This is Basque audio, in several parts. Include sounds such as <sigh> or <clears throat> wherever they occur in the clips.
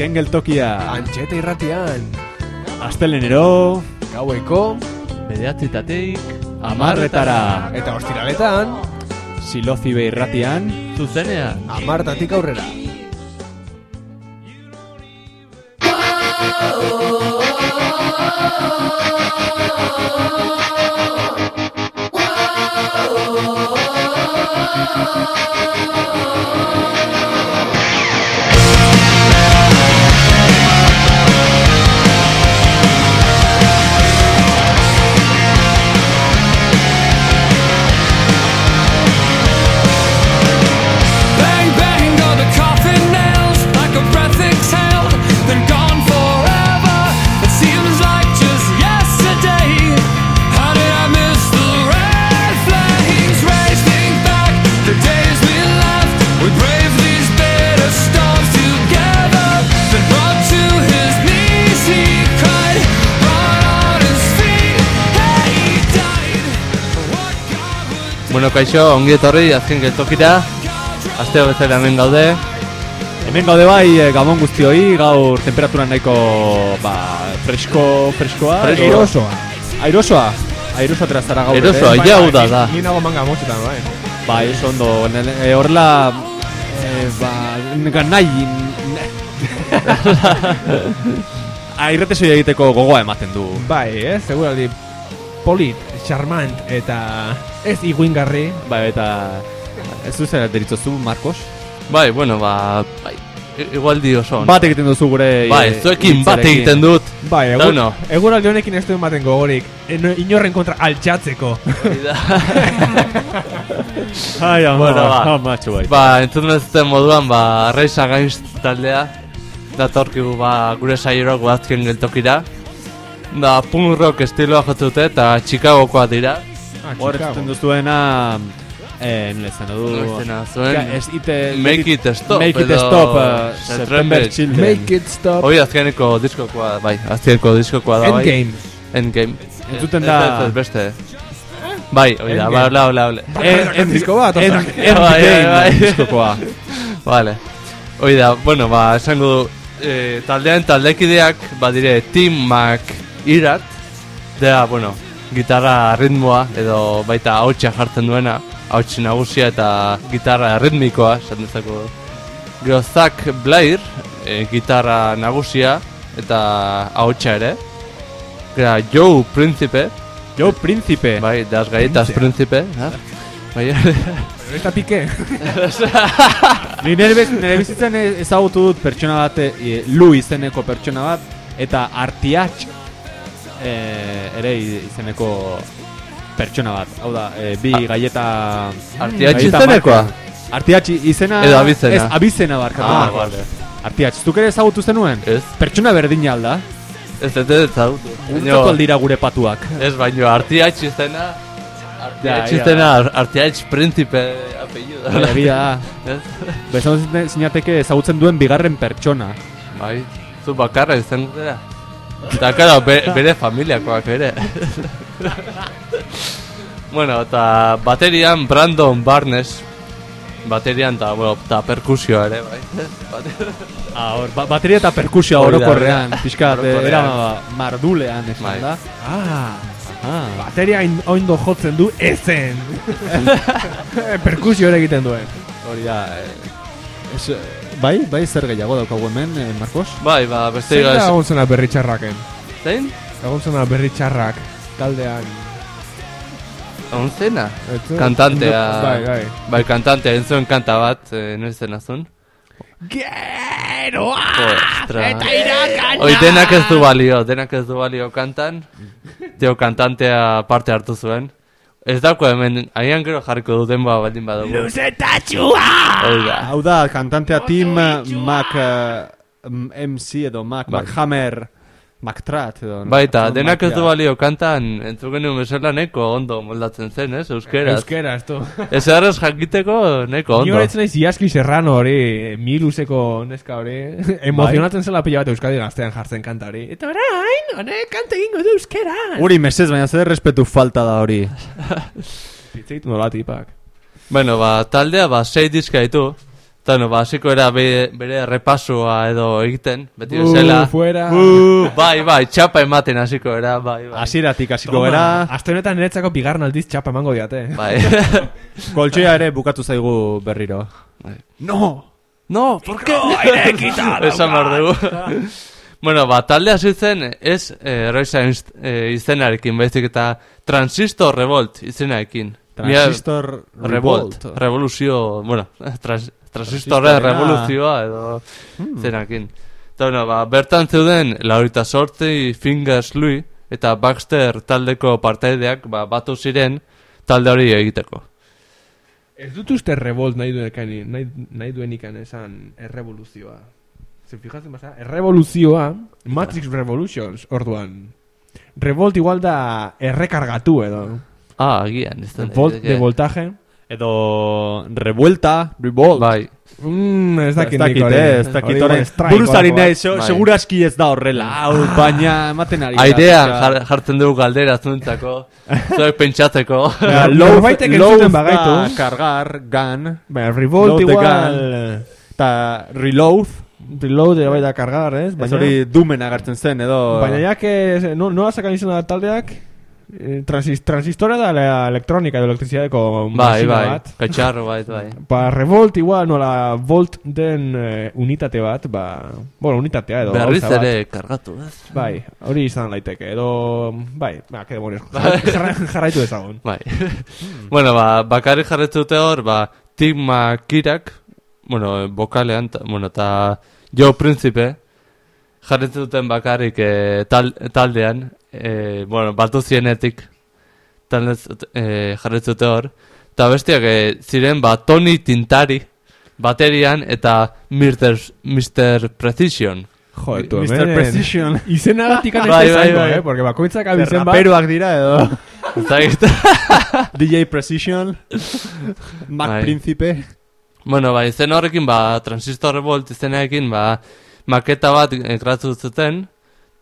Azken geltokia. Antxeta irratian. Astelenero Gaueko. Bederatzietateik Amarretara Eta ostiraletan. Silozibe irratian. Zuzenean. Amartatik aurrera kaixo, ongi etorri azken geltokira. Asteo bezala hemen gaude. Hemen gaude bai eh, gabon guztioi Gaur temperatura nahiko ba, fresko, freskoa Fresko. Airosoa. Airosoa. Airosoa terazara gaur Erosoa, ere. ja uda da Ni nago manga motxetan, bai. Bai, oso ondo. E, Horrela e, ba, nahi <laughs> Airrete soia egiteko gogoa ematen du. Bai, ez, seguraldi. Polit, charmant eta ez iguingarri Bai, eta Ez zuzera deritzozu, Marcos? Bai, bueno, ba bai, Igual di oso. Bat egiten duzu gure Bai, eh, zuekin bat egiten dut Bai, egur, Dauno. eguraldi honekin ez du ematen gogorik eno- Inorren kontra altxatzeko <laughs> Ai, ama, Bueno, ba. ama, bai. Ba, entzun ez zuten moduan, ba, Reisa Games taldea Datorkigu, ba, gure saierok bazken geltokira Da, punk rock estiloa jotzute eta Chicagokoa dira. Ah, Hor Chicago. entzuten duzuena Eh, nire zen du Noizena zuen? Ja, ez ite Make it stop Make it stop uh, September Children. Make it stop. Hoi azkeneko diskokoa, bai, azkeneko diskokoa da, bai. Endgame. Endgame. Entzuten da- ez- ez beste. Bai, hoi da, Endgame. ba, hola, hola, hola En- en- disko bat, en- en- Bai, bai, Endgame bai. diskokoa. <laughs> Vale. Hoi da, bueno, ba, esango du eh, taldean taldekideak badire Tim Mac Irat da, bueno, gitarra ritmoa edo baita hautsa jartzen duena hauts nagusia eta gitarra ritmikoa esan dezako Gero Zach Blair eh, gitarra nagusia eta hautsa ere. Gero Joe Principe Joe Príncipe. Bai, das galletas Principe ha? bai, Eta pike <laughs> Ni nire, bez, nire bizitzen e- ezagutu dut pertsona bat e, Lu izeneko pertsona bat Eta Artiach e, Ere izeneko pertsona bat Hau da, e, bi galleta Artiach galleta izenekoa? Artiach izena Edo abizena. Ez, abizena barkatu Ah, vale. Artiach, zuk ere ezagutu zenuen? Ez, Pertsona berdina alda ez ez ez ezagutu. Gurtzatu aldira gure patuak Ez baino, artiatx izena Ja, Artiatx ja. izena, artiatx príncipe apellido Egia da <laughs> Ez? Bezan zinateke ezagutzen duen bigarren pertsona Bai, zu bakarra izan dira Eta, karo, be, bere familiakoak ere <laughs> Bueno, eta baterian Brandon Barnes Baterian eta, bueno, eta perkusioa ere, bai <laughs> Ah, hor, ba bateria eta perkusioa orokorrean, hori da. pixka, Orokorrean. era mardulean esan Bai. da. Ah, Ah, bateria in- oindo jotzen du ezen <laughs> Perkusio ere egiten duen hori da. eh, Es, eh, bai, bai zer gehiago daukagu hemen, eh, Marcos? Bai, ba, beste Zein da egon zena berri txarraken? Zein? Egon zena berri txarrak? Taldean. Onzena? Ez- Kantantea. Bai, bai. Bai, kantantea entzuen kanta bat, eh, noiz zen azun Geroa Ostra. Hoi denak ez du balio, denak ez du balio kantan. Teo kantantea parte hartu zuen Ez dauko hemen, agian gero jarriko du denboa baldin badugu. Luzetatxua Hau da, kantantea Tim eh, Mac eh, m- MC edo Mac, Bai. Mac Hammer, Mac Trat edo. Baita, edo denak ez du balio kantan Entzu genuen bezala neko ondo moldatzen zen, ez? Euskera, <laughs> ez du Ez errez jakiteko neko Ni ondo. Horretzen naiz Iaski Serrano hori Miluzeko neska hori Emozionatzen zela pila bat Euskadi gaztean jartzen kanta hori. Eta orain, honek kanta egingo du euskera Uri mesez, baina zer respetu falta da hori. <laughs> Pitzeit nola tipak. Bueno, ba, taldea, ba, sei diska ditu Eta, no, ba, hasiko era be, bere repasua edo egiten, beti Uh, bezala. fuera. bai, bai, txapa ematen hasiko era, bai, bai. Hasieratik hasiko gera, Aste honetan niretzako bigarren aldiz txapa emango diate. Bai. <laughs> koltsoia ere bukatu zaigu berriro. Bai. No! no, ¿por qué? <laughs> Esan behar dugu. bueno, ba, talde hasi zen ez eh, Royce Inst- eh, izenarekin, baizik eta Transistor Revolt izenarekin. Mira, Transistor Revolt, Revolt. revoluzio, bueno, trans, Transistorrena. revoluzioa edo zenakin. Eta, bueno, ba, bertan zeuden laurita sortzi Fingers Louis eta Baxter taldeko partaideak ba, batu ziren talde hori egiteko. Ez dut uste revolt nahi duen ikan, nahi, nahi duen ikan esan errevoluzioa. Se fijatzen basa, errevoluzioa, Matrix Revolutions, orduan. Revolt igual da errekargatu edo. Ah, agian, ez da. Volt de voltaje. Edo revuelta, revolt. Bai, Mm, ez Ez dakit dakit, nik hori. eh, ez dakit Hori hori. igual strike Buruz ari o algo, nahi, eh. se- Bai. seguraski ez da horrela, hau, baina ematen ari. airean jar, jartzen dugu galdera zuntzako, <laughs> zuek pentsatzeko. Ja, Load- Norbaitek entzuten bagaitu. Kargar, gun, Baina, revolt igual... eta reload. Reload ere bai da kargar, ez? Ez Baina, hori dumen agertzen zen, edo... baina ja que... No, no sakan izan da taldeak... eh, Transis, transistora da la elektronika edo elektrizidadeko bai, masina bai, bat. katxarro, bai, bai. Ba, <laughs> revolt igual nola volt den eh, unitate bat, ba... Bueno, unitatea edo Berriz ere kargatu, ez? Bai, hori izan daiteke, edo... Bai, ba, que demonios, <laughs> jarra, jarraitu dezagun. Bai. <laughs> bueno, ba, bakarrik jarretzute hor, ba, Tigma Kirak, bueno, bokalean, ta, bueno, eta Joe Principe, jarretzen duten bakarrik eh, tal, taldean, eh, bueno, batu zienetik, taldez, eh, jarretzen dute hor, eta bestiak eh, ziren, ba, Tony Tintari, baterian, eta Mr. Mr. Precision. Jo, tu Mr. hemen... Precision. <laughs> Izenagatik Bai, ez bai, izango, bai. eh? Porque bakoitzak abizen bat... Raperoak dira, edo... Zagit? <laughs> DJ Precision, Mac Bai. Príncipe... Bueno, ba, izen horrekin, ba, Transistor Revolt izenarekin, ba, maketa bat eh, gratu zuten,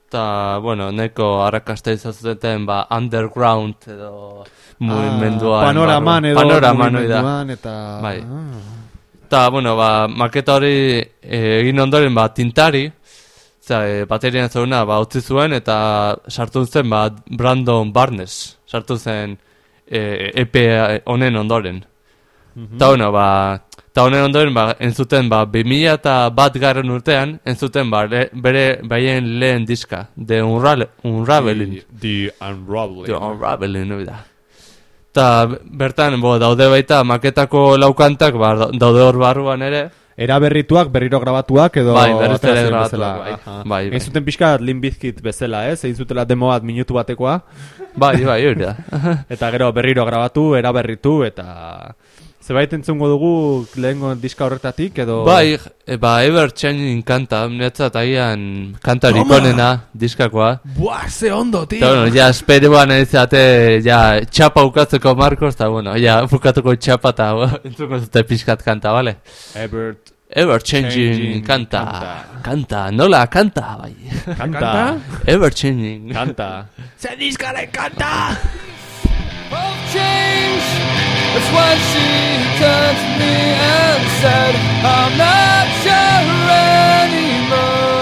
eta, bueno, neko arrakasta izan zuten, ba, underground edo mugimendua. Ah, Panoraman edo... Panoraman Eta... Bai. Ah. Eta, bueno, ba, maketa hori eh, egin ondoren, ba, tintari, Osea, e, baterian zeuna, ba, utzi zuen, eta sartu zen, ba, Brandon Barnes, sartu zen e, EP honen ondoren. Eta, bueno, ba, eta honen ondoren, ba, entzuten, ba, 2000 eta bat garren urtean, entzuten, ba, le, bere, baien lehen diska, The Unravel, Unraveling. The Unraveling. The Unraveling, hori da. Eta bertan, bo, daude baita, maketako laukantak, ba, da- daude hor barruan ere, Era berrituak, berriro grabatuak edo Bai, berriz ere grabatuak, bezala. bai. Aha. Bai, bai. Egin zuten pixka Limp Bizkit bezala, ez? Egin zutela demo bat minutu batekoa. bai, bai, hori da. <laughs> Eta gero berriro grabatu, era berritu, eta... Zerbait entzungo dugu lehengo diska horretatik, edo... Bai, e, ba, Ever Changing kanta, netzat agian kantarik onena, diskakoa. Buah, ze ondo, tío! Eta, bueno, ja, esperuan izate, ja, txapa ukatzeko Marcos, eta, bueno, ja, bukatuko txapa, eta, bueno, <laughs> entzuko zute pixkat kanta, bale? Ebert Ever Changing Changing kanta, kanta. kanta, nola, kanta, bai. kanta. Ever Changing. Kanta. Ze diskaren kanta! of change. That's when she turned to me and said, I'm not sure anymore.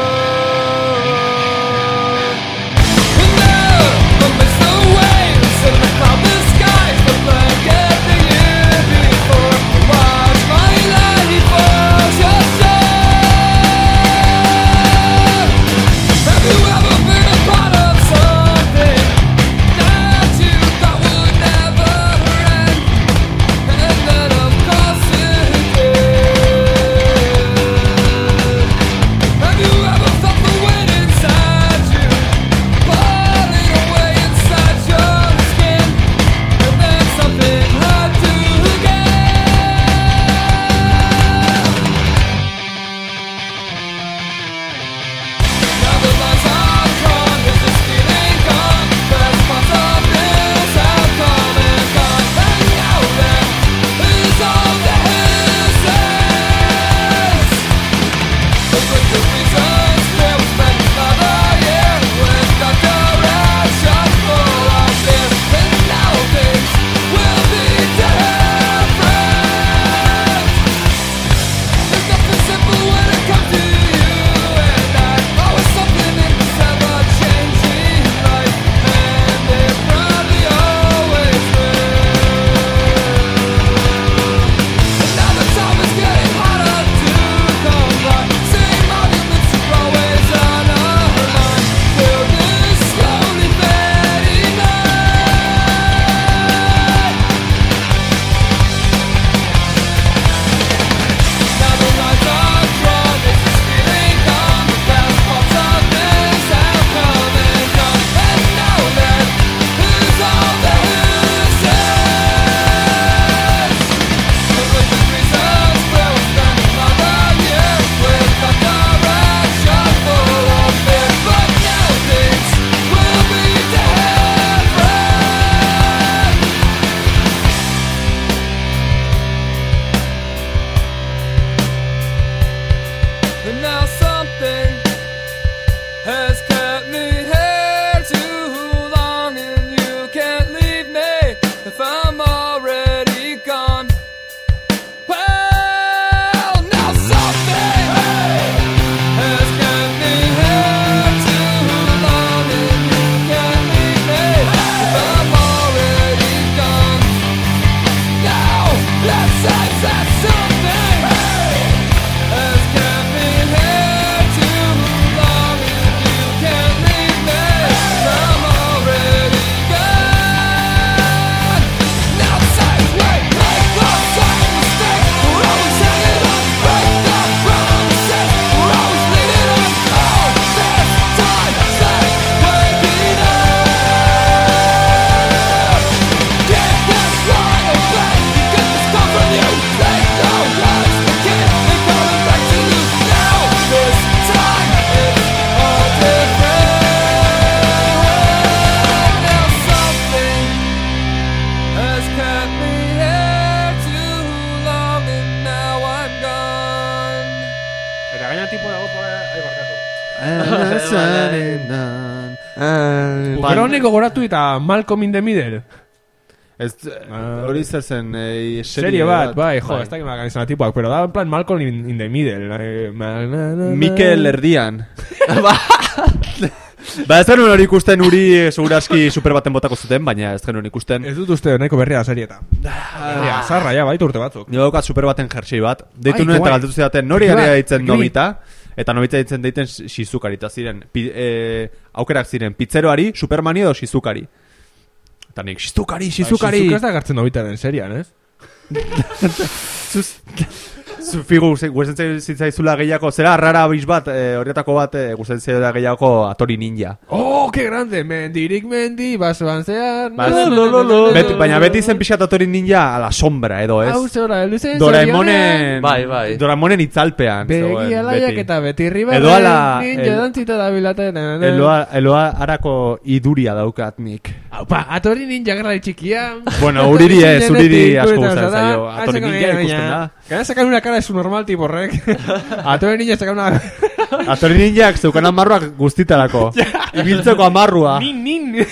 Goratu eta Malcolm in the Middle. Ez, hori zer zen, eh, Serie bat, bai, jo, ez dakit magan izan tipuak, pero da en plan Malcolm in, in the Middle. eh, ma- na- na- na- Mikel Erdian. <laughs> ba, ez genuen hori ikusten uri eh, seguraski super baten botako zuten, baina ez genuen ikusten. Ez dut uste nahiko berria da serieta. Berria, zarra, ja, baitu urte batzuk. Nio daukat super baten jersei bat. Deitu nuen eta galdetu zidaten, nori Bai, ari bai, ditzen bai. nobita, eta nobita ditzen deiten Shizukari, eta ziren, pi, eh, aukerak ziren, pizzeroari, Supermani edo Shizukari. Eta nik, Shizukari, Shizukari! Shizuka ez da gartzen nobitaren serian, ez? <laughs> figu, ze- gustatzen zitzaizula gehiago, zera rara abiz bat, eh, horretako bat, eh, gustatzen zitzaizula gehiago Atori Ninja. Oh, que grande, mendirik mendi, basoan zehar. Ba, lo, lo, lo, lo, Bet, lo, baina beti zen pixat Atori Ninja a la sombra, edo ez? Hau zora, luzen Doraemonen, Bai, bai. Doraemonen itzalpean. Begi alaiak beti. eta beti ribarren. Edo ala, Ninja el- dantzita da bilaten. Eloa, eloa harako iduria daukat nik. Aupa, atori ninja gara txikia. Bueno, uriri ez, uriri asko gustatzen zara. zaio. Atori Ninja ikusten da. Gana sacan una cara de su normal tipo rek. Atori ninja sacan una... Atori Ninjak zeukan amarruak guztitarako. <laughs> Ibiltzeko amarrua. Nin, nin.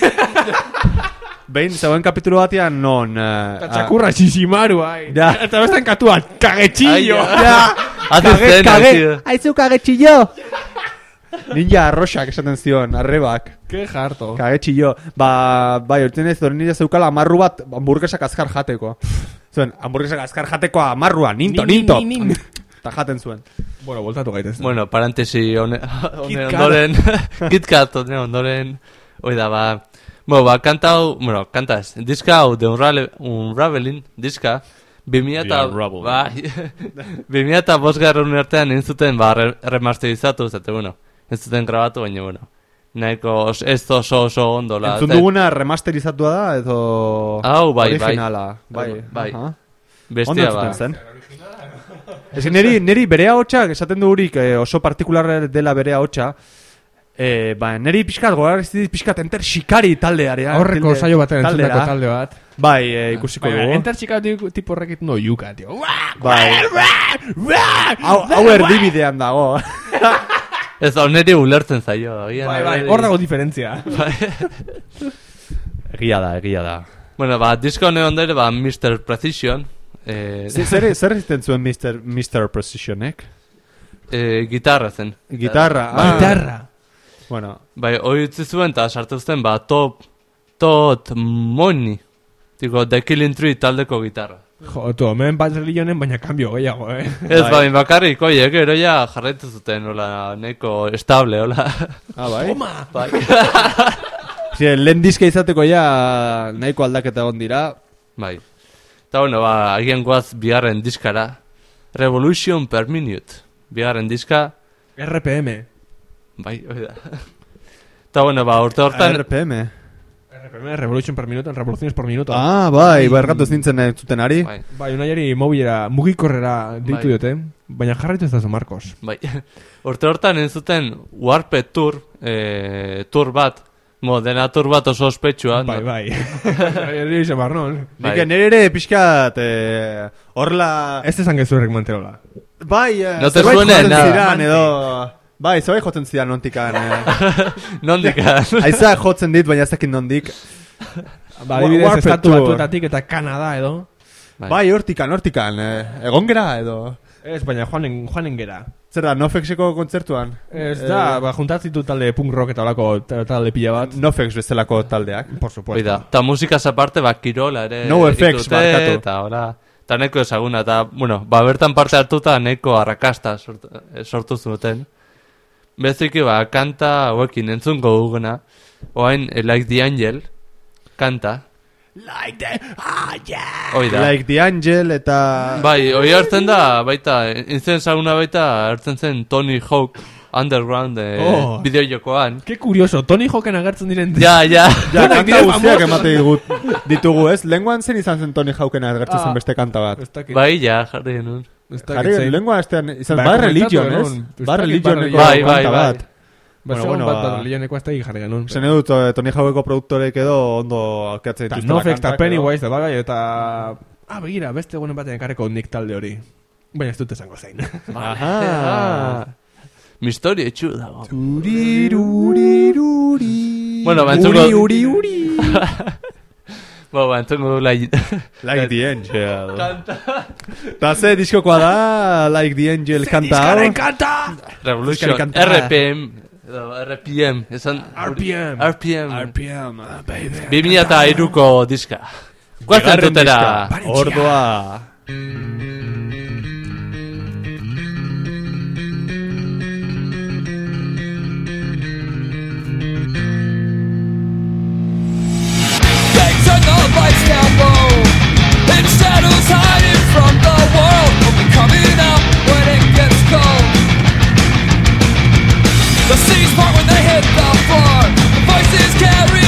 Behin, zegoen kapitulu batean non... eh, Eta txakurra Shishimaru, ai. Ja. <laughs> Eta beste katua, kagetxillo. Ja, kage, kage, aizu kagetxillo! Ninja arroxak esaten zion, arrebak. Ke jarto. Kagetxillo. Ba, bai, orten ez, nire zeukala amarru bat hamburguesak azkar jateko. Zuen, hamburguesak azkar jateko amarrua, ninto, Nin, nin, ninto. nin, nin. <laughs> Eta jaten zuen. Bueno, voltatu gaitez. Bueno, parentesi hone, hone KitKat. ondoren, KitKat hone <laughs> ondoren, hoi da, ba, bueno, ba, kanta hau, bueno, kanta ez, diska hau, de Unrale- Unraveling, diska, 2000 eta, The ba, <laughs> 2000 eta bosgarren urtean entzuten, ba, re, remasterizatu, zate, bueno, entzuten grabatu, baina, bueno, nahiko ez oso oso ondo, la, Entzun duguna remasterizatua da, edo... Hau, bai, bai. Originala, bai. Bai. Ondo bestia, ba, zen. Ez neri, neri bere hotxak esaten dugurik eh, oso partikular dela bere hotxa, eh, ba, neri pixkat, gogar ez dit pixkat enter shikari taldearea. Horreko tilde- saio baten entzundako talde bat. Bai, eh, ikusiko Baina, dugu. enter txika tipo- tipo horrek no yuka, tío. Bai. Hau erdibidean dago. <laughs> ez niri ulertzen zaio, agian, Bai, bai, hor dago diferentzia. <laughs> egia da, egia da. Bueno, ba, disko hone ondere, ba, Mr. Precision, eh, Zer, zer, egiten zuen Mr. Mr. Precisionek? eh, gitarra zen. Gitarra. Bai. ah. Gitarra. Bueno, Bai, hori utzi zuen eta sartu zuten, ba, top, tot moni. Digo, The Killing Tree taldeko gitarra. Jo, tu, hemen bat religionen, baina kambio gehiago, eh? Ez, Bai. bai, bakarrik, oie, gero ja jarraitu zuten, hola, neko estable, hola. ah, bai. Toma! bai. <laughs> Zire, lehen diska izateko ja nahiko aldaketa egon dira. bai. Eta, bueno, ba, agian guaz biharren diskara. Revolution per minute. Biharren diska, RPM. bai, hori da. Eta, bueno, ba, urte hortan, RPM. RPM, Revolution per minuto, revoluciones por minuto. Ah, bai, bai, ergatu ez nintzen eh, zuten ari. bai, Bai, unaiari mobilera, mugikorrera ditu Bai. diote, baina jarraitu ez da zu Marcos. bai. <laughs> urte hortan entzuten Warped Tour, eh, tour bat, mo, dena tour bat oso ospetsua. Bai, no? bai. <laughs> Izan barnon. Bai. Nik nire ere pixkat, eh, horla... Ez esan gezurrek manterola. Bai, eh, No te jotzen nada. edo... Bai, zerbait jotzen zidan nontikan. Eh. <laughs> Nondik, Aiza jotzen dit, baina ez dakit nondik. Ba, adibidez, Warped estatu batuetatik eta Kanada edo. Bai. Bai, hortikan, hortikan. Eh. Egon gera, edo... Ez, baina joanen, joanen gera. Zer da, Nofexeko kontzertuan? Ez da, ba, juntatzen ditu talde punk rock eta olako ta- talde pila bat. Nofex bezalako taldeak. Por supuesto. da, eta musikaz aparte, ba, kirola ere No effects, ditute, barkatu. Eta ora, eta neko ezaguna, eta, bueno, ba, bertan parte hartuta neko arrakasta sortu, eh, sortu zuten. Beziki, ba, kanta hauekin entzungo duguna, oain, eh, Like the Angel, kanta, Like the... Ah, yeah! hoi da. Like the Angel eta... Bai, hoi hartzen da, baita, intzen zaguna baita, hartzen zen Tony Hawk Underground eh, Oh. bideo jokoan. Qué curioso, Tony Hawken agertzen diren... Ja, ja. <laughs> Ja, kanta guztiak emate digut, <laughs> ditugu, ez? Lenguan zen izan zen Tony Hawkena agertzen Ah. zen beste kanta bat. Bai, ja, jarri genuen. Ez dakit Jarri, zein. lenguan estean, izan, Bad komentatu Religion, ez? Ez Bad dakit Religioneko Bad Religion. Bai, bai, bat. bai. Bueno, Bueno, bueno, bat ba- bat religioneko ez da jarri genuen. Zen edut, eh, Tony Hawkeko produktorek edo ondo alkatzen Eta dituztela Nofex eta kantak, Pennywise da bagai eta... Ah, begira, beste egunen batean ekarreko nik talde hori. Baina ez dut esango zein. Aha. <laughs> Mistorio etxu dago. Uriruriruri. Bueno, ba, entzuko- Uri, uri, uri. <laughs> Bo, ba, entzongo du lai... <laughs> Like the Angel. Kanta. Ta ze diskokoa da, Like the Angel kanta hau. kanta! Revolution, Diskaren kanta. RPM, RPM, esan... RPM. RPM. RPM, ah, baby. 2000 eta iruko diska. Guazen tutera... diska. Ordua. The shadows hide from the world. We'll be coming out when it gets cold. The seas part when they hit the floor The voices carry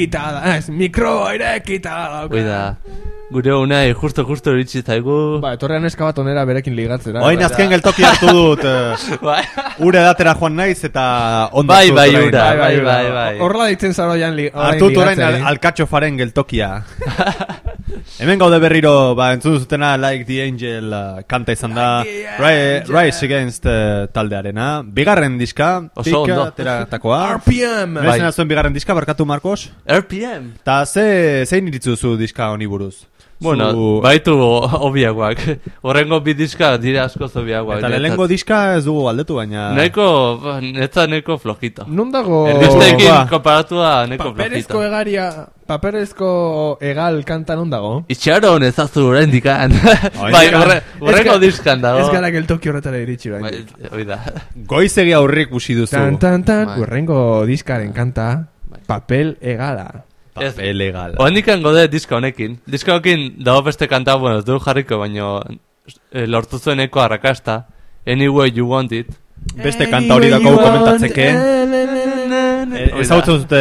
irekita da, ez, mikroa irekita da. Hoi da, gure unai justo justo iritsi zaigu. Ba, etorrean eska bat onera berekin ligatzera. Oin azken geltoki hartu dut. eh, <laughs> Bai, Ure datera joan naiz eta ondo bai, bai, dut orain. ura, bai, bai, bai. Horrela ditzen zaro jan li, orain Hartu orain ligatzen, al, eh? alkatxofaren geltokia. <laughs> Hemen gaude berriro, ba, entzun zutena Like the Angel uh, kanta izan da Like the Ri- Angel. Rise Against uh, taldearena Bigarren diska, Oso ondo. teratakoa RPM! Bai. Bai. zuen bigarren diska, barkatu Marcos RPM. Ta ze, zein iritzu zu diska honi buruz? Bueno, Zu- baitu obiagoak. <laughs> Horrengo bi diska dira asko zobiagoak. Eta lehenengo diska ez dugu galdetu baina Neko, netza neko flojito. Nun dago... Besteekin ba. konparatua neko Paperezko flojito. egaria, paperezko egal kanta non dago? Itxaron ezazu oraindikan. Oraindik <laughs> bai, an. horre, horrengo ga- diskan dago. Ez gara geltoki horretara iritsi Bai, bai. hoi da. Goizegi aurrik ikusi duzu Tan, tan, tan, Bai. urrengo diskaren kanta, Bai. papel egala. Papel legal Oandikan gode diska honekin. Diska honekin dago beste kanta, bueno, ez du jarriko, baino eh, lortu zueneko arrakasta. Anyway you want it. Beste kanta hori dako komentatzeke Hoi da. Ez hau zute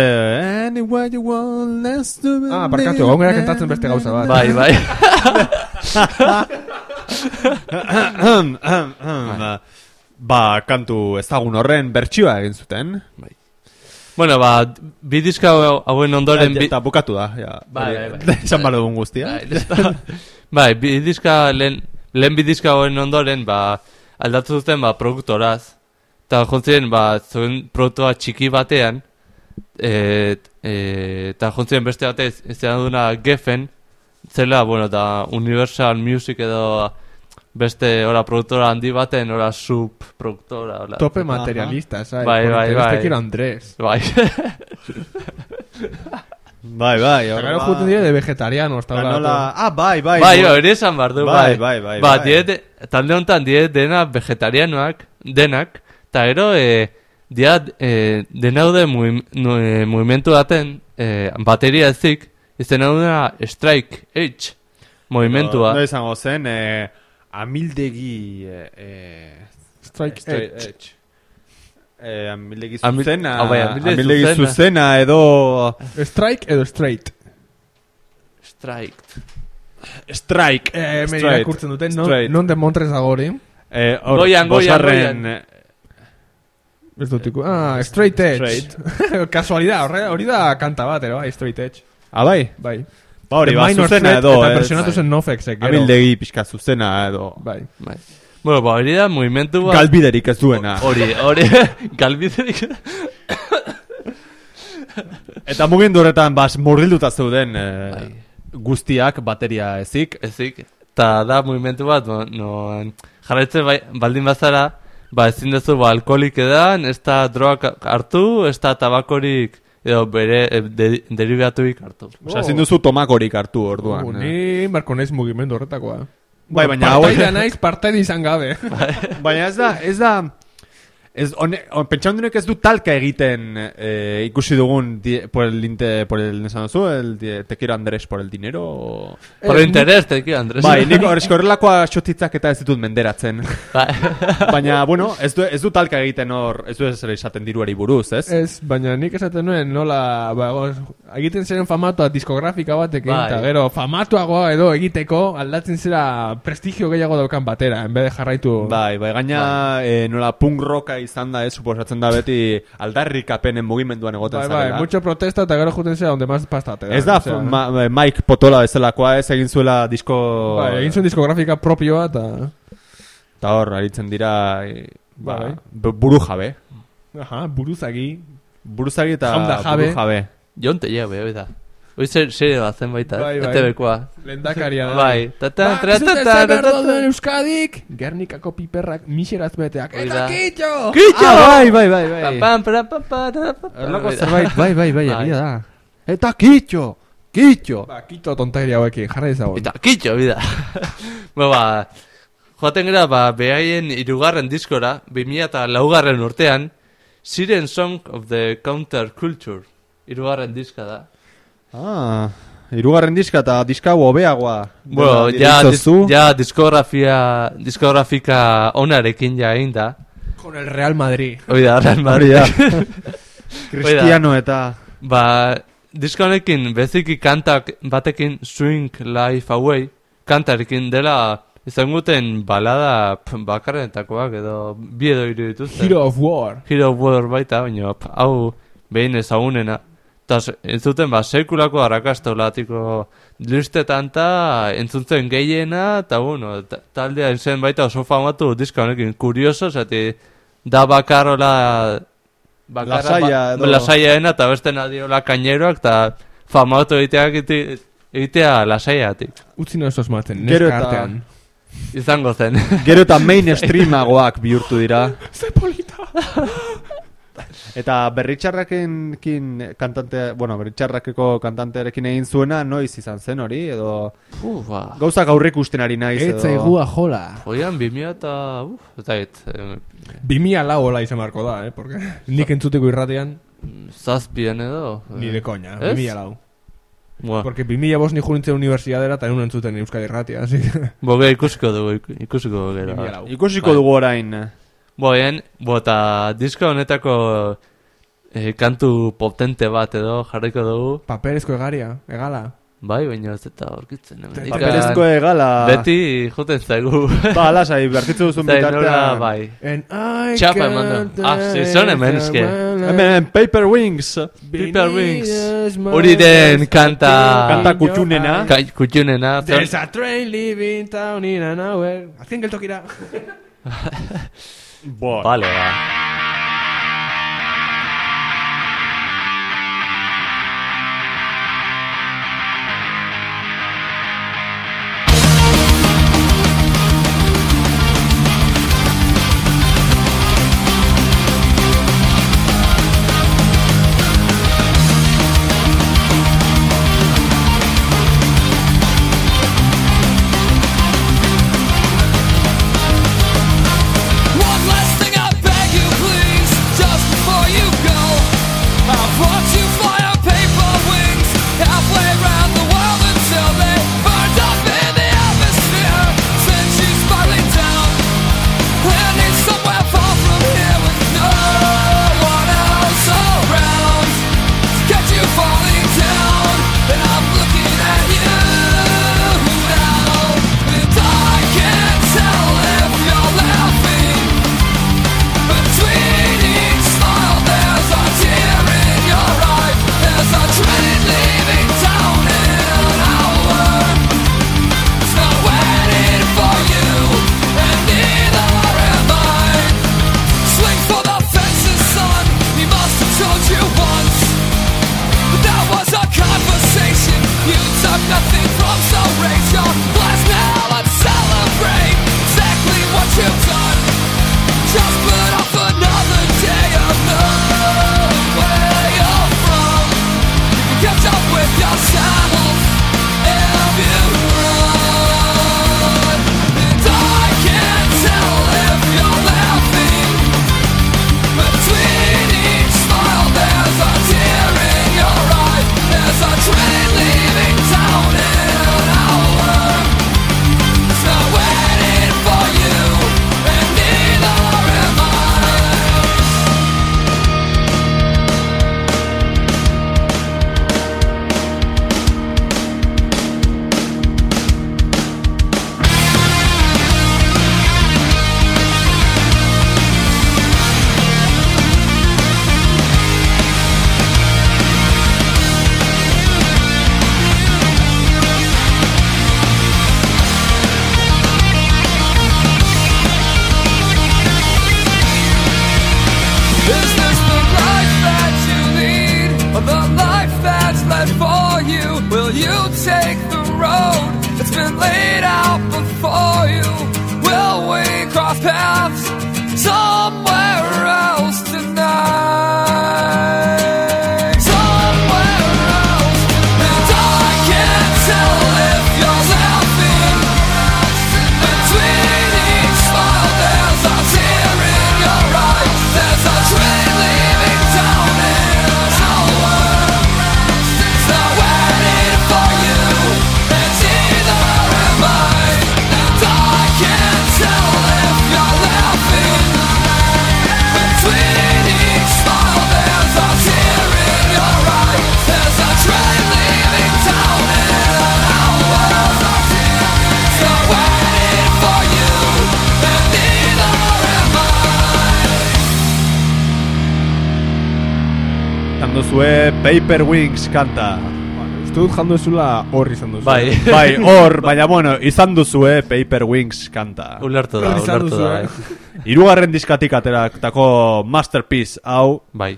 Anyway you want let's do it Ah, barkatu, egon gara kantatzen beste gauza bat. Bai, bai. <laughs> Ba, kantu ezagun horren bertsioa egin zuten bueno, ba, bi hauen ondoren... bi- Eta bukatu da ja. Bai, Hori, bai, bai. <laughs> Esan dugun guztia Bai, <laughs> bai, bi diska, lehen, lehen bi hauen ondoren, ba, aldatu zuten, ba, produktoraz. Eta jontzien, ba, zuen produktua txiki batean, e, e, eta jontzien beste batez, ez duna Geffen, zela, bueno, da Universal Music edo beste ora produktora handi baten, ora subproduktora, hola. Tope materialista, ¿sabes? Bai, Por bai, interés bai. te quiero Andrés. Bai. <laughs> Bai, bai. Gero ba- juten dire de vegetarianos, eta Ba, hola. nola... Ah, bai, bai. bai, hori esan behar du, Bai, bai. bai, bai, Ba, bai. die, de, talde honetan die dena vegetarianoak, denak, eta gero, e, dia, e, dena daude muim, nu, e, mugimendu baten, e, bateria ezik, izen hau da Strike H, movimentua. No izango zen, eh, amildegi... Eh, eh, Strike straight Edge. edge. Eh, amildegi Amil- zuzena, ah, bai, amildegi amildegi zuzena. zuzena edo Strike edo straight. Strike. strike. Eh, hemen Straight. irakurtzen duten, non, Straight. non de Montres agori. Eh, hor, Goian, goian, bosgarren, goian. eh, Ez dut iku... Ah, straight edge. Casualidad, <laughs> horre, hori da kanta bat, ero, bai, straight edge. Ah, bai? Bai. Ba hori, ba, zuzena edo, Eta eh, presionatu zen Nofexek, gero. Amildegi pixka zuzena edo... Bai. Bai. Bueno, ba, hori da movimentu bat. Galbiderik ez duena. Hori, hori, <laughs> galbiderik. <laughs> Eta mugindu horretan, bas, murgilduta zeuden eh, Bai. guztiak, bateria ezik. Ezik, eta da movimentu bat, no, no jarraitze bai, baldin bazara, ba ezin duzu ba, alkoholik edan, ez da drogak hartu, ez da tabakorik edo bere e, de, derivatuik hartu. Osea, ezin duzu tomakorik hartu orduan. Uh, eh. ni marko naiz mugimendu horretakoa. Bai, baina Partaida naiz, partaida izan gabe. Baina ez da, ez da... Ez, one, on, pentsaundunek ez du talka egiten eh, ikusi dugun di, por el, inte, por el, nesan duzu, el, di, te quiero Andrés por el dinero o... Por Eh, interés, teki, Andres. Bai, nik horrezko horrelakoa xotitzak eta ez ditut menderatzen. Bai. <laughs> Baina, bueno, ez du, ez du talka egiten hor, ez du ez esaten diruari buruz, ez? Ez, baina nik esaten nuen nola, ba, goz, egiten ziren famatua diskografika batekin, Bai. eta gero famatuagoa edo egiteko aldatzen zera prestigio gehiago daukan batera, en vez de jarraitu... Bai, bai, gaina eh, nola punk rocka izan da, ez, suposatzen da beti aldarrikapenen mugimenduan egoten Bai, bai, zarela. mucho protesta eta gero juten zera onde más pasta te Ez da, osea, ma, ma- Mike Potola bezalakoa ez egin zuela disko... Bai, egin zuen diskografika propioa eta... Eta hor, aritzen dira, e, ba, Bai. bu- buru jabe. Aha, buruzagi. Buruzagi eta da buru jabe. Jonte jabe, da. Hoi zer, serie bat zen baita, Bai, bai. ETV-koa. Lendakaria da. Bai, tata, Ba, tata, zer tata. duen Euskadik, Gernikako piperrak miseraz beteak. Eta kitxo! Kitxo! Ah, bai, bai, bai, bai. Pam, pam, pam, pam, pam. Erlako zerbait, bai, bai, bai, Bai. egia da. Eta kitxo, kitxo. Ba, kitxo tonteria hauekin, jarra ezagun. Eta kitxo, bida. <laughs> ba, ba, joaten gara, ba, behaien irugarren diskora, 2000 eta laugarren urtean, Siren Song of the Counterculture. Irugarren diska da. Ah, irugarren diska eta diska hobeagoa. Bueno, ja, dis, ja diskografia, diskografika onarekin ja egin da. Con el Real Madrid. Hoi da, Real Madrid. <laughs> Cristiano eta... Ba, disko honekin beziki kantak batekin Swing Life Away kantarekin dela izan guten balada bakarrenetakoak edo bi edo hiru dituzte. Hero of War. Hero of War baita, baina hau behin ezagunena. Eta se- entzuten ba, sekulako arrakastolatiko listetan ta entzuntzen gehiena, eta bueno, ta- taldea zen baita oso famatu diska honekin. Kurioso, zati da bakarola bakarra, Lasaia ba- edo- lasaiaena eta beste nadiola kaineroak, eta famatu egiteak egitea lasaiatik. Utzi no esos maten, neska artean. Izango zen. Gero eta mainstreamagoak bihurtu dira. <laughs> Ze polita! <laughs> Eta berritxarrakekin kantante, bueno, berritxarrakeko kantantearekin egin zuena, noiz izan zen hori, edo Uh, ba. gauzak aurrik usten ari naiz, edo... Etzaigu jola. Joian, 2000 eta... Uf, eta et, eh, Bimia lau hola izan marko da, eh? Porque nik entzuteko irratian, zazpien edo. eh, ni de coña, Ez? bimia lau. Bueno, Porque bimia bost ni jurintzen universidadera eta egun entzuten Euskadi irratia, así que... boge ikusiko dugu, iku- ikusiko gero. Bimia lau. Ikusiko Bai. dugu orain. Boen, bota disko honetako eh, kantu potente bat edo jarriko dugu. Paperezko egaria, egala. Bai, baina ez eta aurkitzen. Ika- Paperezko egala... Beti joten zaigu. <laughs> Ba, lasai, bertitzu duzun bitartean. bai. And I Txapa eman du. Ah, sí, son hemen, eske. Hemen, Paper Wings. People Wings. Hori den kanta... Kanta kutxunena. Kutxunena. There's a train leaving town in an hour. Azken geltokira. <laughs> Bo. Vale, duzue Paper Wings kanta. Uste dut jandu zula horri izan duzu. Bai, <laughs> Bai, hor, baina bueno, izan duzue Paper Wings kanta. ulertu da, ulertu da, eh? <laughs> Hirugarren diskatik ateratako masterpiece hau Bai,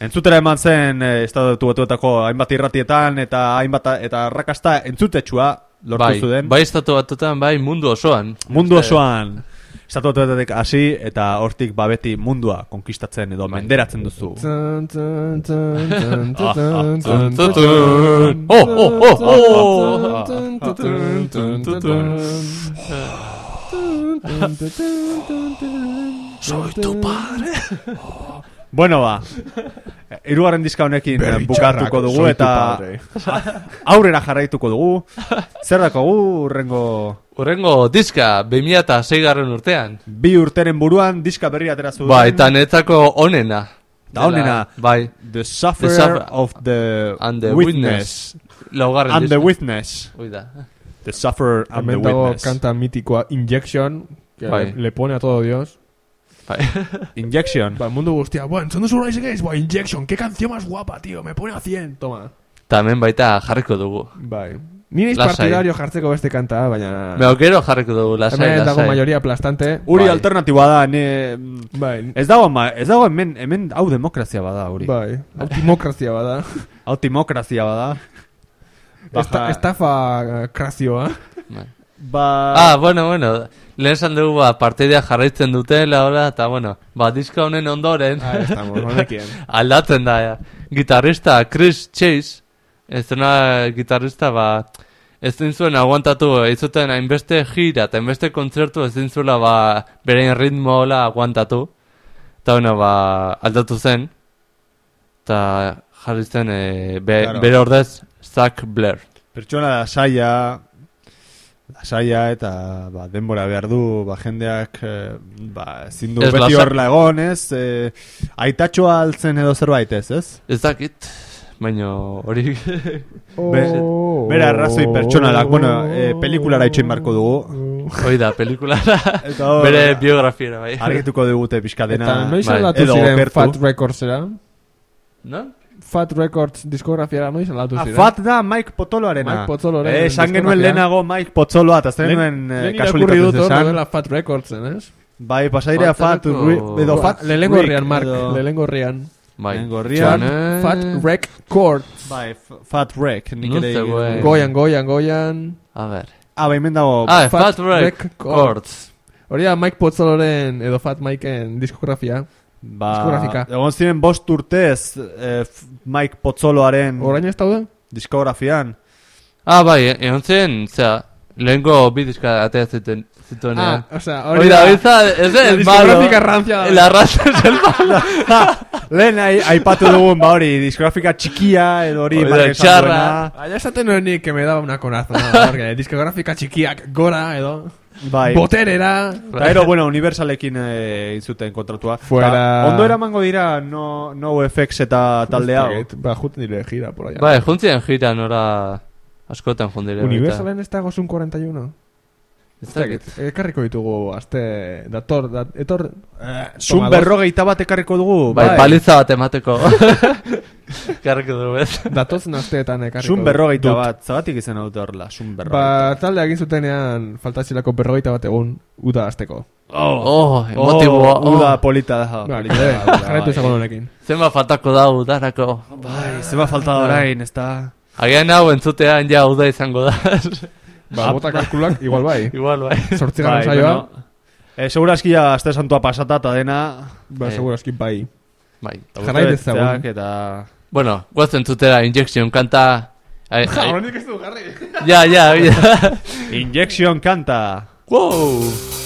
Entzutera eman zen eh, estatu batuetako hainbat irratietan eta hainbat eta rakasta entzutetsua lortu bai, zuen. bai estatu batutan, bai mundu osoan. Mundu osoan estatu batuetatik hasi eta hortik babeti mundua konkistatzen edo Bai. menderatzen duzu. Ah, ah, Oh, oh, oh, oh. Soy tu padre. Bueno ba, hirugarren diska honekin eh, bukatuko dugu eta <laughs> aurrera jarraituko dugu. Zer dakogu urrengo Urrengo diska, 2006 garren urtean. bi urteren buruan diska berri atera zuen. Ba, eta netzako onena. Da onena. Bai, The Sufferer Suffer- of the, and the Witness. laugarren And the diska. Witness. Ui da. The Sufferer and the Hemen dago Witness. kanta mitikoa Injection, que Bai. le pone a todo Dios. Bai. <laughs> Injection. Va, el mundo gustia, bueno, entonces no Rise Against, buah, Injection, qué canción más guapa, tío, me pone a 100, toma. Tamen baita jarriko dugu. Bai. Ni naiz partidario jartzeko beste kanta, baina... Me gero jarriko dugu, lasai, Hemen dago lasai. mayoría aplastante. Uri Bai. alternatiboa da, ne... Bai. Ez dago, ma, ez dago hemen, hemen hau demokrazia bada, Uri. Bai. Autimokrazia bada. Hau timokrazia bada. Esta, estafa eh, krazioa. Bai. Ba... Ah, bueno, bueno. Lehen esan dugu, ba, partidea jarraitzen dutela, ora, eta, bueno, ba, diska honen ondoren, estamos, <laughs> honekien. aldatzen da, ja. Gitarrista Chris Chase, ez dena gitarrista, ba, ez zuen aguantatu, ez zuten hainbeste gira, eta hainbeste kontzertu ez zuela, ba, beren ritmo hola aguantatu. Eta, bueno, ba, aldatu zen, eta jarri zen, e, be, Claro. bere ordez, Zach Blair. Pertsona da saia, da saia eta ba, denbora behar du, ba, jendeak eh, ba, ezin du Ez beti horrela egon, ez? Eh, aitatxoa altzen edo zerbait ez, ez? Ez dakit, baina hori... Be, bere arrazoi pertsonalak, bueno, eh, pelikulara itxoin barko dugu. Hoi da, pelikulara. <laughs> Eta hor, Bere biografiera, bai. argituko digute pixka dena. Eta noiz bai. aldatu Edo ziren okertu. Fat Recordsera? No? Fat Records diskografiara noiz aldatu Ah, ziren? fat da Mike Pozzoloarena. Mike Pozzoloren Eh, esan genuen lehenago Mike Pozzoloa, eta zen nuen eh, Lehen kasualitatez hor esan. dela Fat Recordsen, ez? Bai, pasadirea fat, edo fat Rick, Mark. edo- Lehengo herrian. Bai. Fat Records. Bai, f- fat wreck. Nik Non ere zegoen. Goian, goian, goian. A ver. Ah, bai, hemen dago. Ah, Fat Fat Records. Chords. Hori da Mike Pozzoloren edo Fat Mikeen diskografia. Ba, diskografika. Egon ziren bost urtez eh, Mike Pozzoloaren Orain ez daude? diskografian. Ah, bai, egon zen, zera, lehenko bidizka atea zituen. Ah, o sea, Hori hori da, da. biza, ez La el malo. discográfica rancia da. La raza es el malo. Lehen ai- aipatu dugun, ba hori, diskografika txikia, edo hori, Hori da, txarra. duena. Allá esaten nuen nik que me daba una corazonada, porque diskografika txikiak gora edo Bai. boterera. Eta gero, bueno, Universalekin eh, egin zuten kontratua. Fuera- Ta, ondo eramango dira no, no FX eta talde hau. Ba, juten dire gira por allá. Bai, juntzien gira nora askotan jundire. Universalen ez dago Sun 41? Ez dakit. Ekarriko ditugu, aste, dator, dat, etor... Eh, Zun berrogeita bat ekarriko dugu. Bai, paliza bat emateko. <laughs> Karriko du, ez? Datozen asteetan ekarriko Zun dut. berrogeita dut. bat, zagatik izan dute horrela, zun berrogeita. Ba, talde egin zutenean faltazilako berrogeita bat egun uda azteko. Oh, emotiboa. Oh, uda polita da. Ba, polita nire, da, bai. jarraitu ezagun honekin. Zenba faltako da udarako. Bai, zeba falta da orain, ez da... Agian hau entzutean ja uda izango da. <laughs> Ba, bota kalkulak, igual bai. <laughs> Igual, bai. Sortzigarren Bai, saioa, bueno. Eh, segurazki ja aste santua pasata eta dena... ba, Eh. segurazki bai. Bai. Jarrai dezagun. Eta... Bueno, guazen zutera injection kanta... Ai, ai, Horrenik ez du jarri. ja, ja, ja. <laughs> Injection kanta! wow.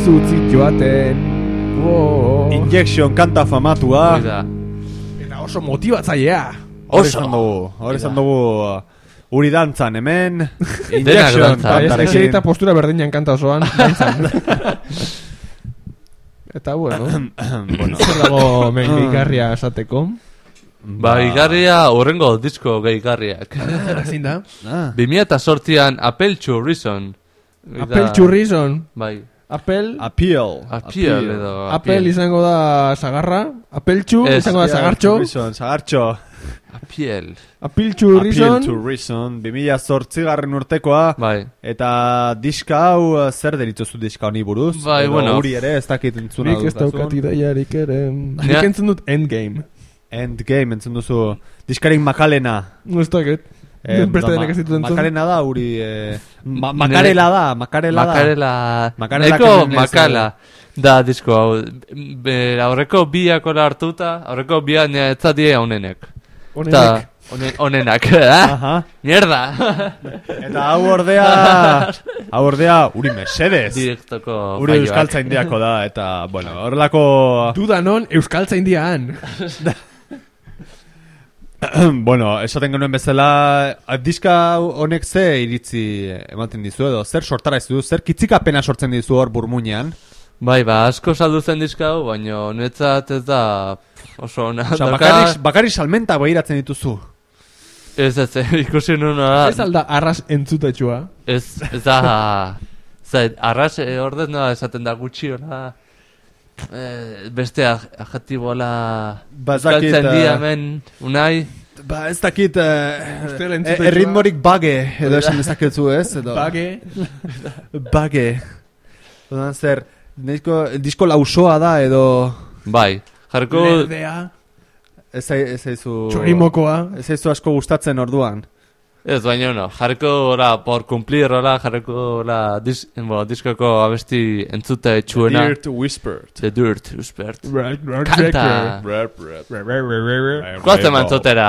Zazu utzi joaten. Wow. Injection kanta famatua. Hoi da. Eta oso motibatzailea. Hor Oso. dugu, hor izan dugu uh, Uri dantzan hemen <laughs> Injection kantarekin eta postura berdinan kanta osoan. dantzan. <laughs> Eta bueno, <clears throat> bueno, zer dago men gehigarria esateko. Ba, igarria horrengo disko gehigarriak. Ezin da. ah, 2008an Apple to Reason. Apple to Reason. Bai. Apple, Appeal Appeal edo... Apple izango da to Ez. izango da sagartxo. to reason, Sagartxo Appeal. Apple to Appeal Reason. to Reason 2008 garren urtekoa Bai. Eta diska hau uh, zer deritzozu diska honi buruz Bai, Edo bueno. Uri ere ez dakit entzuna Nik ez daukat ideiarik ere. Nik entzun dut Endgame. Endgame entzun duzu Diskarik makalena No ez dakit. Eh, Beste da, denek ez ditut entzun. Makarena da, Uri eh, ma Makarela da, Makarela da Makarela... Makarela Eko que inglés, makala. Da disko hau. Be, aurreko biakola hartuta, aurreko biak netzadie honenek. Honenek. One- honenak. <laughs> ah? Aha. Mierda! <laughs> Eta hau ordea <laughs> Hau ordea Uri Mercedes Direktoko Uri falloak. euskaltzaindiako da Eta, bueno, horrelako Duda non Euskaltza indian. <clears throat> Bueno, esaten genuen bezala Diska honek ze iritzi ematen dizu edo Zer sortara ez du, zer kitzikapena sortzen dizu hor burmuinean Bai, ba, asko saldu zen diska hau, baina netzat ez da oso ona. Osa, bakarrik, bakarrik salmenta behiratzen dituzu Ez, ez, ez, ikusi nuen nola- Ez alda arras entzutetxua. Ez, ez da... <laughs> Zait, arras eh, ordez esaten da gutxi ona... Eh, beste adjetibola... Ba, eh, di hemen, unai... Ba ez dakit eh, Ustel eh, erritmorik bage edo esan dezakezu ez edo? Bage. <laughs> Bage. Odan zer disko, disko lausoa da edo? Bai, jarriko... Lerdea. Ez zai- ez zaizu asko gustatzen orduan Ez, baina no, jarriko hola, por cumplir hola, jarriko hola, dis, bueno, diskoko abesti entzute txuena. Dirt Whispered The Dirt, uspert. Kanta. Kanta! Guazen mantzotera.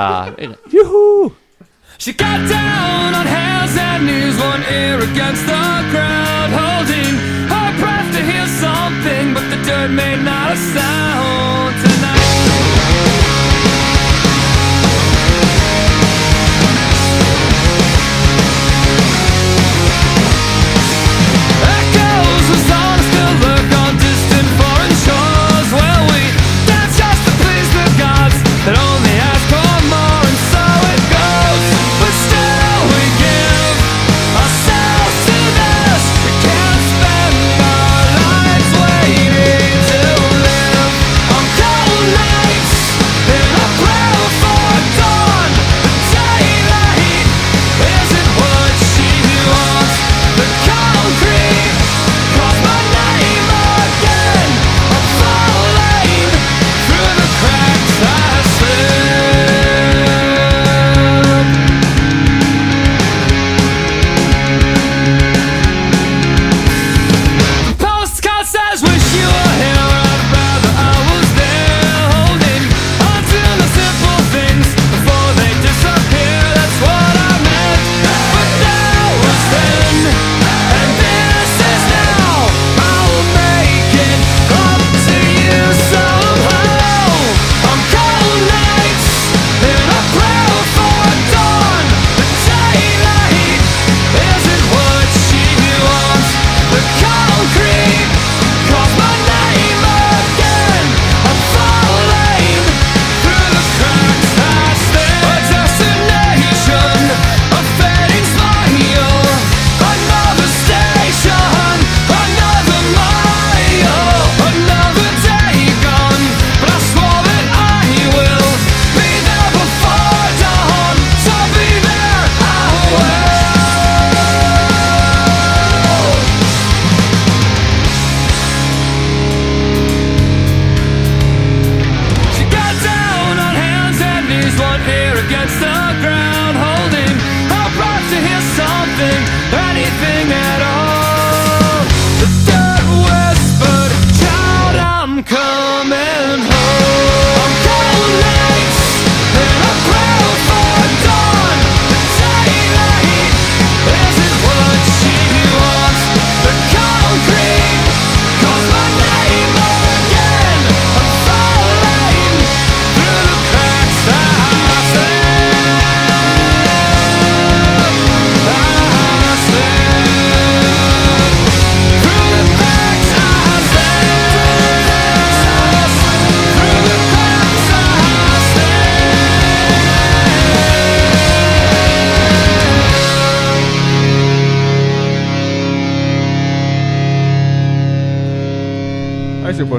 She got down on hands and knees, one ear against the ground, holding her breath to hear something, but the dirt made not a sound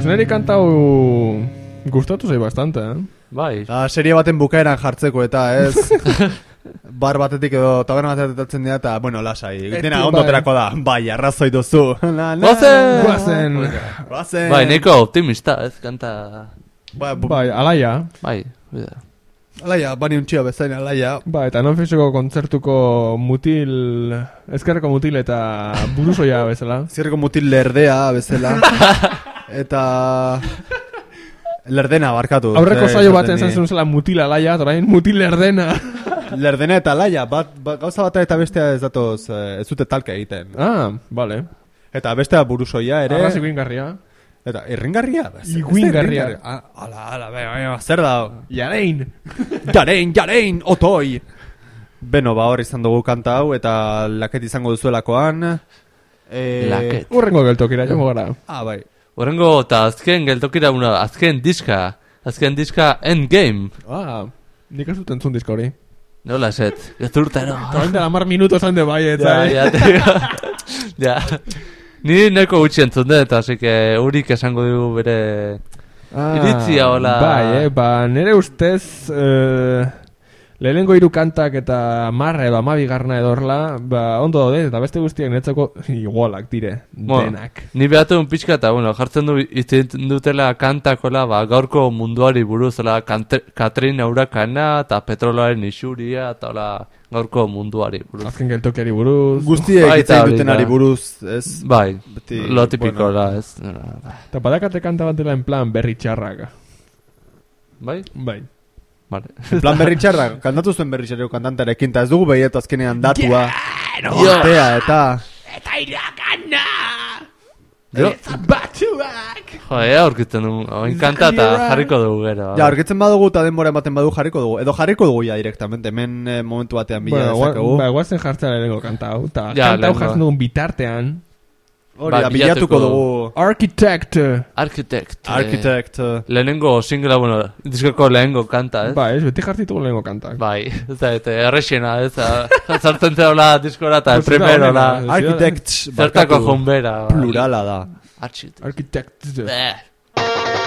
pues neri kantau gustatu zei bastante, eh? Bai. Da, serie baten bukaeran jartzeko eta ez <laughs> bar batetik edo taberna batetik etortzen dira eta, bueno, lasai. Dena bai. ondo terako da, bai, arrazoi duzu. <laughs> Goazen! Guazen, Goazen! Bai, neko optimista, ez kanta... Bai, bu- bai, alaia. Bai, bida. alaia, bani untxia bezain, alaia. Ba, eta non fixeko kontzertuko mutil, ezkerreko mutil eta buruzoia bezala. <laughs> Zierreko mutil lerdea bezala. Eta... Lerdena barkatu. Aurreko saio baten esan zuen zela mutil alaia, eta orain mutil erdena. ni. Lerdena eta alaia, bat, bat, gauza bata eta bestea ez datoz, eh, ez dute talka egiten. ah, vale. Eta bestea burusoia ere. Arras iguingarria. Eta da Iguingarria. Ah, Ala, ala, be, be, zer da? Jarein. Jarein, jarein, otoi! Beno, ba hor izan dugu kanta hau, eta laket izango duzuelakoan. E... Laket. Urrengo geltokira, jomo gara. Ah, bai. Horrengo, eta azken geltokira, una, azken diska. Azken diska Endgame. Ah, nik ez dut entzun diska hori. Nola eset, <laughs> ez urtero. Eta bain dela mar minuto esan de bai, eta... Ja, ja, <laughs> ja. Ni neko gutxi entzun dut, así que urik esango du bere... Ah, Iritzia, hola. Bai, eh, ba, nere ustez... Eh, lehenengo hiru kantak eta marra edo amabigarna edorla, ba, ondo daude, eta beste guztiak netzako <laughs> igualak dire, Bueno, denak. Ni behatu un pixka eta, bueno, jartzen du izten dutela kantakola, ba, gaurko munduari buruz, la, Katrina urakana, eta petroloaren isuria, eta hola, gaurko munduari buruz. Azken geltokiari buruz. Guztiek Bai, eta dutenari buruz, ez? Bai, Beti, lo tipiko bueno. da, ez. Eta badakate kanta bat dela en plan berri txarrak. Bai? Bai. Vale. En plan berri txarra, kantatu zuen berri txarreko kantantarekin, eta ez dugu behietu azkenean datua. Ostea, eta... Jo, jo, ea aurkitzen dugu, oin kanta eta jarriko dugu gero. Ja, aurkitzen badugu eta denbora ematen badu jarriko dugu. Edo jarriko dugu ja directamente, hemen eh, momentu batean bila Bueno, dezakegu. ba, guazen jartzea lehenengo kanta hau. Eta Ja, kanta hau jartzen dugun bitartean. Hori Ba, da, bilatuko bilatuko dugu. Architect. Architect. eh, Architect. eh, lehenengo singla, bueno, diskoko lehenengo kanta, ez? Ba, ez, beti jartitugu lehenengo kantak. Bai, ez da, eta errexena, ez da, zartzen zeola diskora eta primero, la, ez. Architect. zertako jumbera. ba. Plurala da. Architect. Architect. Beh.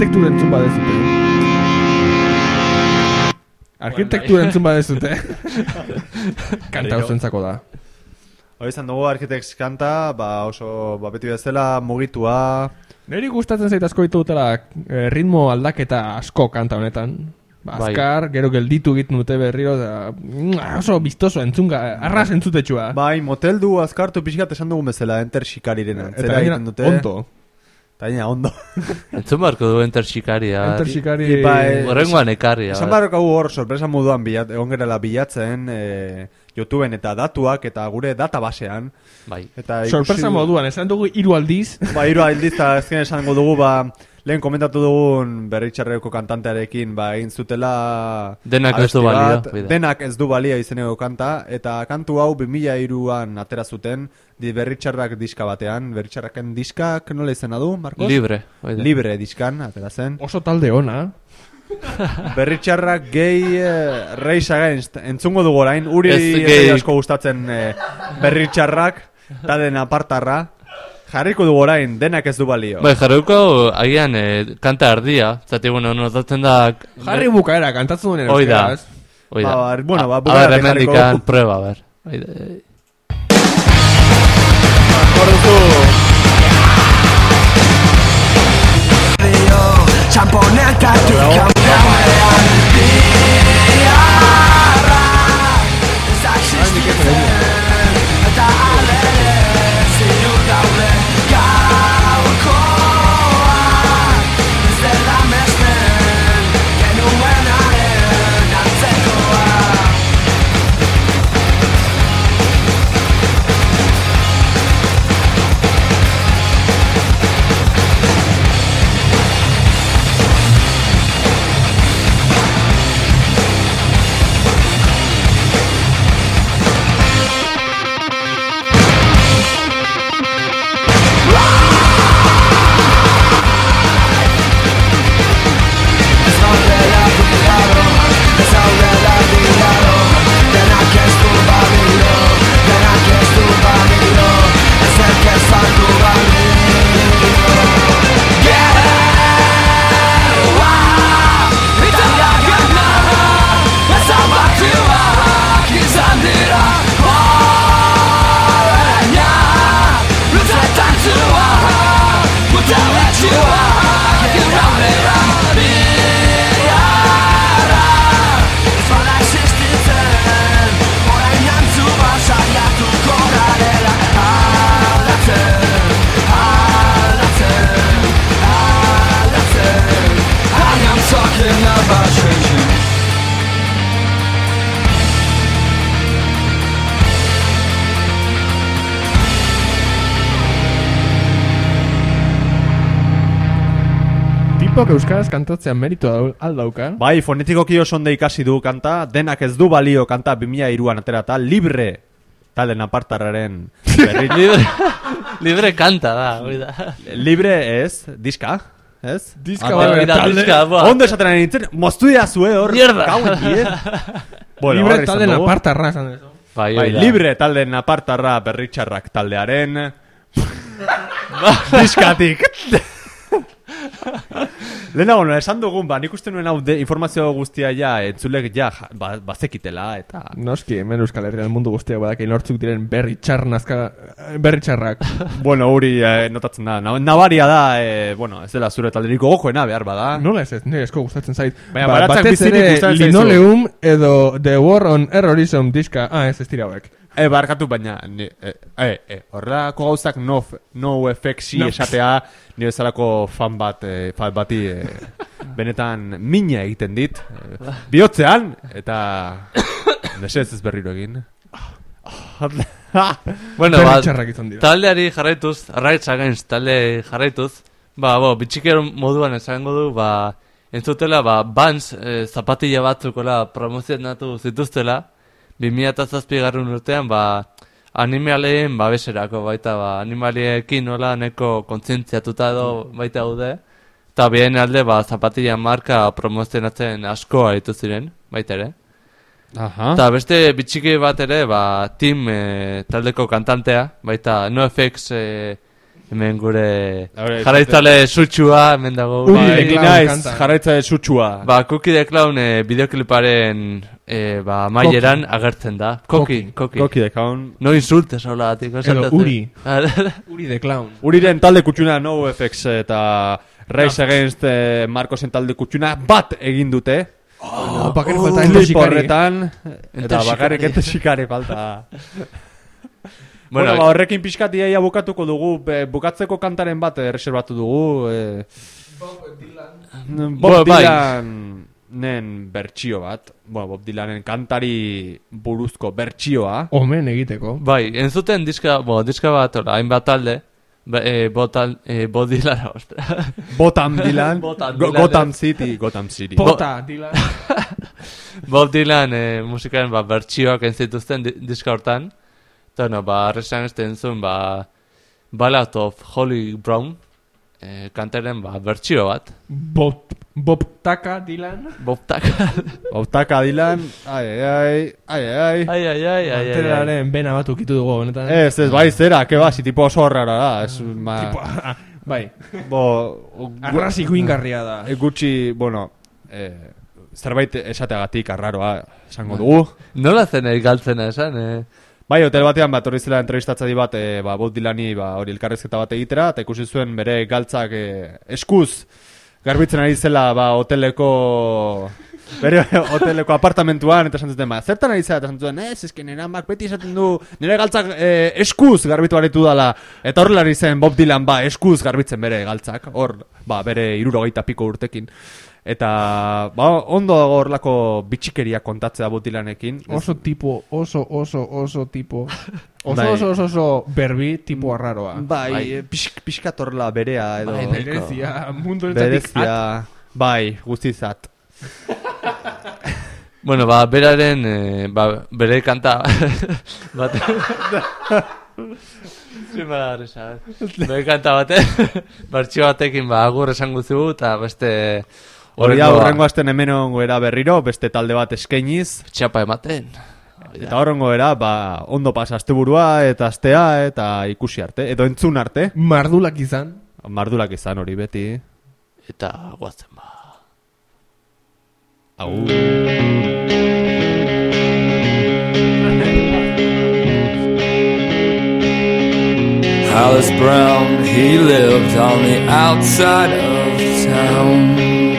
Arkitektura entzun badezute. Arkitektura entzun badezute. <laughs> Kanta osentzako da. Hori izan dugu Architects kanta, ba oso ba, beti bezala mugitua, Neri gustatzen zait asko ditutela eh, ritmo aldaketa asko kanta honetan. Ba, Bai. azkar, gero gelditu egiten dute berriro, da, oso biztoso entzunga, arras entzutetxua. bai, motel du azkartu pixkat esan dugun bezala, enter xikariren antzera Eta egiten dute. ondo. Eta gainera, ondo. <laughs> Entzun barko du enter xikaria. Enter xikari... i- ba, eh, Horrengoan ekarri. Esan barrok hau hor, sorpresa moduan bilat, egon gerela bilatzen, e, YouTubeen eta datuak eta gure databasean. Bai. Eta Sorpresa ikusi- moduan, esan dugu hiru aldiz. Ba, hiru aldiz eta azken esango dugu, ba, lehen komentatu dugun berritxarreko kantantearekin, ba, egin zutela... Denak ez du bat, bida. Denak ez du balia izeneko kanta, eta kantu hau 2002an atera zuten, di berritxarrak diska batean, berritxarraken diskak nola izena du, Marcos? Libre. oida. Libre diskan, atera zen. Oso talde ona. <laughs> Berritxarrak gay uh, Race Against entzungo dugu orain Uri asko gustatzen eh, berritxarrak Taden apartarra Jarriko dugu orain, denak ez du balio Bai, jarreuko agian eh, kanta ardia. Zati, bueno, notatzen da... Jarri bukaera, kantatzen duen Hoi da. euskeraz. Hoi da. Ba, ba, bueno, ba, A- bukaera a ber, jarriko dugu. prueba, a ber. Hoi da, eh. Tipok euskaraz kantatzea meritu dau- aldauka. Bai, fonetikoki oso ondo ikasi du kanta Denak ez du balio kanta 2002an aterata Libre Talden apartarraren berri <laughs> Libre, libre kanta da, hoi da. Libre ez, diska Ez? Diska Ah, bai, Hoi da, talde- diska, buah. Ondo esaten ari nintzen, moztu zue hor Mierda. <laughs> Bueno, Libre hor izan talden dugu. apartarra esan dezu. Bai, Bai, libre talden apartarra berritxarrak taldearen <laughs> Diskatik Lehenago, no, esan dugun, ba, nik uste nuen hau de, informazio guztia ja, entzulek ja, ba, bazekitela, eta... Noski, hemen Euskal Herrian mundu guztiak badak nortzuk diren berri txar nazka, berri txarrak. Bueno, huri eh, notatzen da, Na- nabaria da, eh, bueno, ez dela zure talderiko gokoena behar bada. Nola ez ez, nire esko gustatzen zait. Baina baratzak batez bizirik gustatzen zaizu. linoleum edo The War on Terrorism diska, ah ez ez dira hauek. E, barkatu baina, ni, e, e, e, horrelako gauzak no, no effectsi No. esatea, ni bezalako fan bat, e, fan bati, e, benetan mina egiten dit, e, bihotzean, eta <coughs> Mesedez ez berriro egin. Bueno, ba, taldeari jarraituz, Rage Against talde jarraituz, ba, bo, bitxiker moduan esango du, ba, entzutela, ba, Vans e, zapatilla batzukola promozionatu zituztela, 2007 garrun urtean, ba, animaleen babeserako baita, ba, animaliekin nola neko kontzientziatuta edo baita gaude, eta bien alde, ba, zapatilla marka promozionatzen asko aritu ziren, baita ere. Aha. Eta beste bitxiki bat ere, ba, Tim e, taldeko kantantea, baita NoFX e, hemen gure jarraitzale sutxua, hemen dago. Uri Ba, egin naiz, kanta. jarraitza sutxua. Ba, Cookie the Clown e, bideokliparen e, ba, maieran agertzen da. Koki, koki. Koki de kaun. No insultes hola gatik. Edo Uri. <laughs> Uri de clown. Uriren talde kutsuna no FX eta Race Against eh, Marcosen talde kutsuna bat egin dute. Oh, bakari Uh, falta klip ento xikari. horretan eta Ente bakarrik ente xikari falta. <laughs> Bueno, Bueno, ba, horrekin pixkat iaia bukatuko dugu, be, bukatzeko kantaren bat eh, reservatu dugu. Eh, Bob Bo- bai. Dylan nen bertsio bat. Bueno, Bob Dylanen kantari buruzko bertsioa. Omen egiteko. bai, entzuten diska, bo, diska bat, ora, hainbat talde, ba, e, botal, e, bodilara, <laughs> ostra. Botam Dylan. <laughs> Botam Go- Dylan. Gotham City. Gotham City. Pota, Dylan. <laughs> Bob Dylan e, musikaren ba, bertsioak entzituzten di, diska hortan. Eta, no, ba, arresan ez entzun, ba, Ballad of Holly Brown, e, kantaren, ba, bertsio bat. Bob, Bob Taka, Dylan. Bob Taka. Bautaka Dylan. Ai, ai, ai, ai, ai. ai, ai, ai, ai, ai. Antenaren bena bat ukitu dugu, honetan. Ez, ez, bai, zera, que ba, si tipo oso rara da. Ez, ma, Tipo, ah, bai. bo, Arrasi guingarria da. e, gutxi, bueno, eh, zerbait esateagatik arraroa esango dugu. Nola zen eh, galtzena esan, eh? Bai, hotel batean bat horri zela entrevistatzadi bat, e, ba, Bob Dylani ba, hori elkarrezketa bat egitera, eta ikusi zuen bere galtzak e, eskuz garbitzen ari zela ba, hoteleko bere <laughs> hoteleko apartamentuan, eta esan zuten, ba, zertan ari zela, eta esan zuten, ez, ezken nire amak beti esaten du, nire galtzak e, eskuz garbitu aritu dala, eta horrela zen Bob Dylan, ba, eskuz garbitzen bere galtzak, hor, ba, bere irurogeita piko urtekin. Eta, ba, ondo dago horlako bitxikeria kontatzea. Ez- Oso tipo, oso, oso, oso tipo. Oso, Bai. oso, oso, oso berbi tipo arraroa. Bai, bai. Pix, pixkat horrela berea edo Bai, Berezia, mundu at. berezia, bai, guztizat. <laughs> Bueno, ba, beraren, eh, ba, bere kanta <laughs> bat. Zima da resa, <laughs> Bere kanta bate, bertxio batekin ba, agur esan guzu eta beste... Hori da, horrengo asten hemen era berriro, beste talde bat eskainiz. Txapa ematen. Eta horrengo era, ba, ondo pasa asteburua eta astea eta ikusi arte. Edo entzun arte. Mardulak izan. Mardulak izan hori beti. Eta guatzen ba. Au. Hollis Brown, he lived on the outside of town.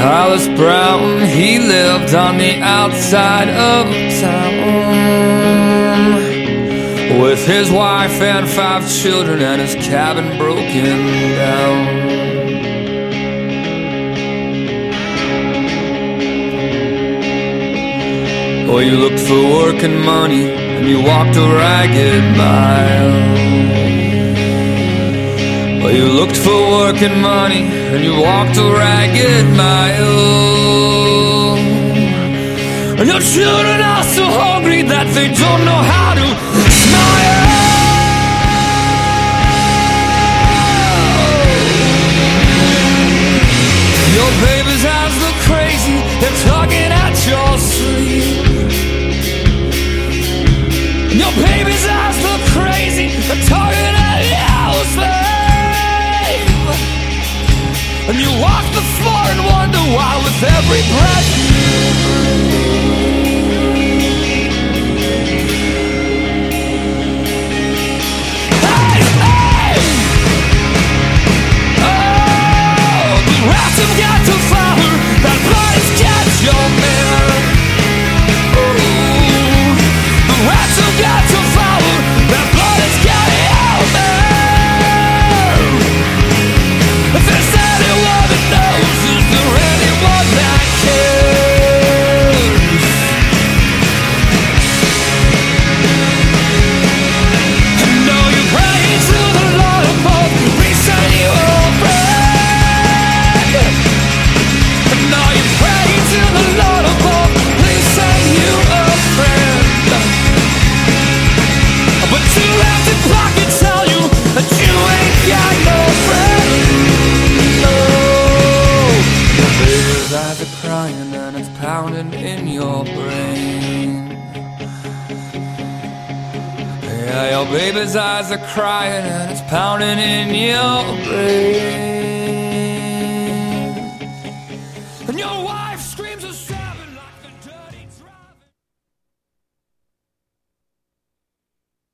Hollis Brown, he lived on the outside of town. With his wife and five children and his cabin broken down. Well, you looked for work and money, and you walked a ragged mile. Well, you looked for work and money, and you walked a ragged mile. And your children are so hungry that they don't know how walk the floor and wonder why with every breath you breathe. Hey, hey! Oh, the rats have got to eyes are crying and it's pounding in your brain.